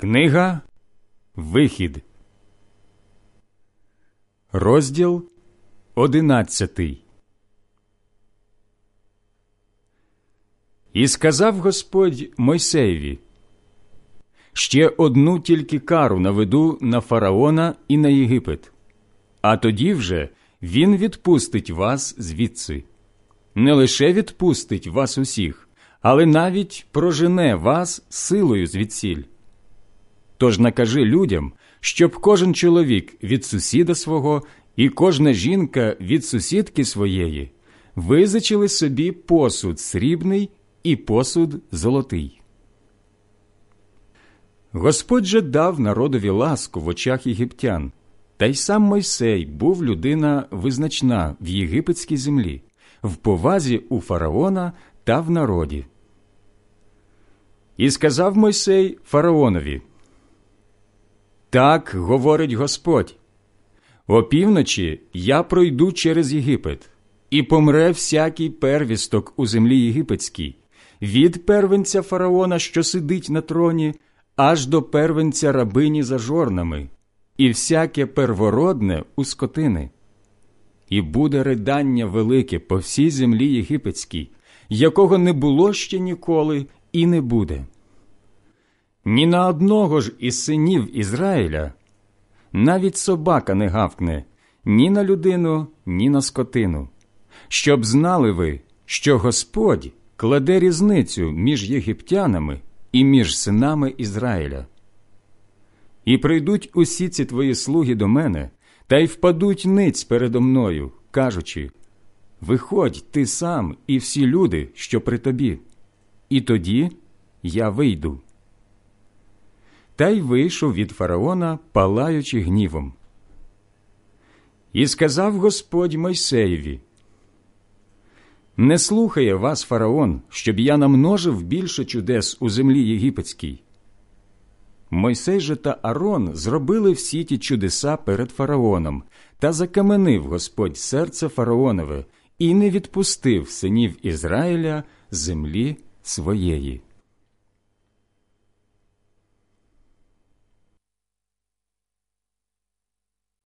Книга Вихід, розділ одинадцятий. І сказав Господь Мойсеєві, ще одну тільки кару наведу на фараона і на Єгипет, а тоді вже він відпустить вас звідси. Не лише відпустить вас усіх, але навіть прожене вас силою звідсіль. Тож накажи людям, щоб кожен чоловік від сусіда свого і кожна жінка від сусідки своєї визичили собі посуд срібний і посуд золотий. Господь же дав народові ласку в очах єгиптян, та й сам Мойсей був людина визначна в єгипетській землі, в повазі у фараона та в народі. І сказав Мойсей фараонові так говорить Господь. Опівночі я пройду через Єгипет, і помре всякий первісток у землі єгипетській, від первенця фараона, що сидить на троні, аж до первенця рабині за жорнами, і всяке первородне у скотини. І буде ридання велике по всій землі єгипетській, якого не було ще ніколи і не буде ні на одного ж із синів Ізраїля навіть собака не гавкне ні на людину, ні на скотину, щоб знали ви, що Господь кладе різницю між єгиптянами і між синами Ізраїля. І прийдуть усі ці твої слуги до мене, та й впадуть ниць передо мною, кажучи Виходь ти сам і всі люди, що при тобі, і тоді я вийду та й вийшов від фараона, палаючи гнівом. І сказав Господь Мойсеєві, Не слухає вас фараон, щоб я намножив більше чудес у землі єгипетській. Мойсей же та Арон зробили всі ті чудеса перед фараоном, та закаменив Господь серце фараонове і не відпустив синів Ізраїля землі своєї.